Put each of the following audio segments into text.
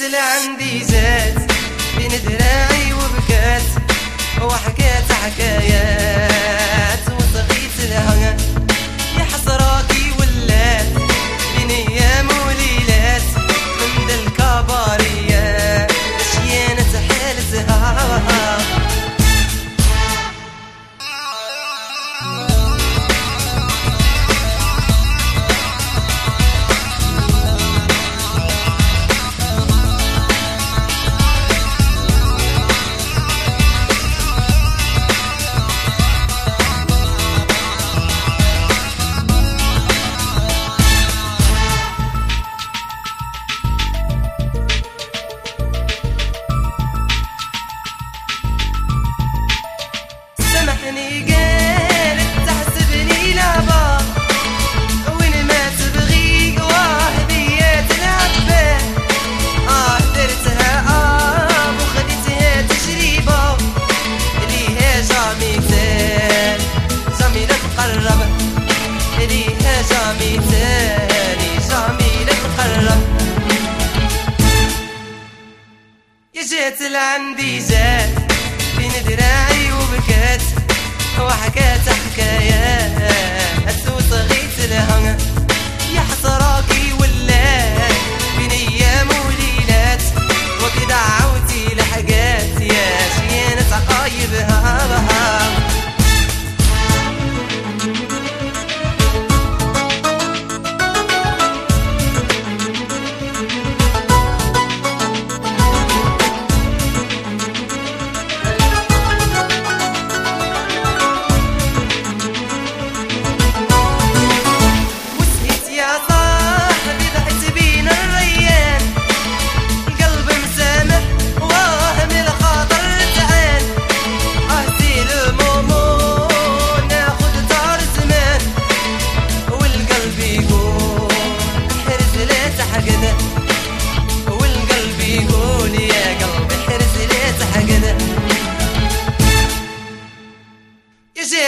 طلع عندي زاد بين دراعي وبكات وحكات حكايات.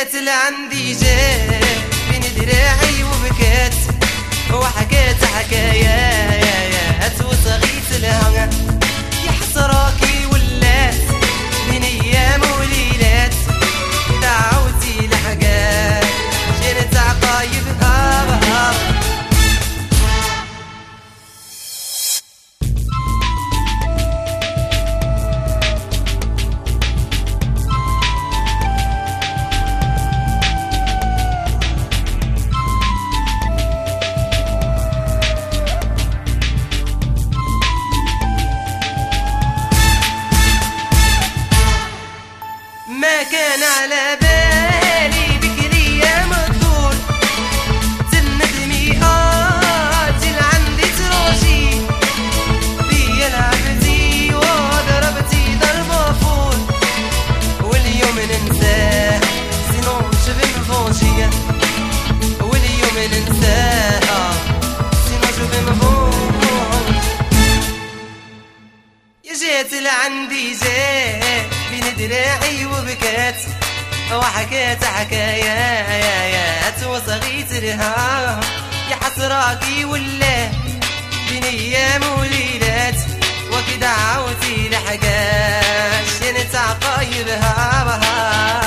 جات لعندي جات بين دراعي وبكات وحكيت حكايات وصغيت لها على بالي بك الأيام تدور تندمي أجل عندي تروجي لعبتي وضربتي ضربة فول. واليوم ننساه سينو شبه مفوجية واليوم ننساه سينو مفوج يا جات لعندي جات بين دراعي وبكات وحكيت حكايات لها. يا حسراكي ولا بين أيام وليلات وكدا عاوتي لحاجات شنت عقايبها بها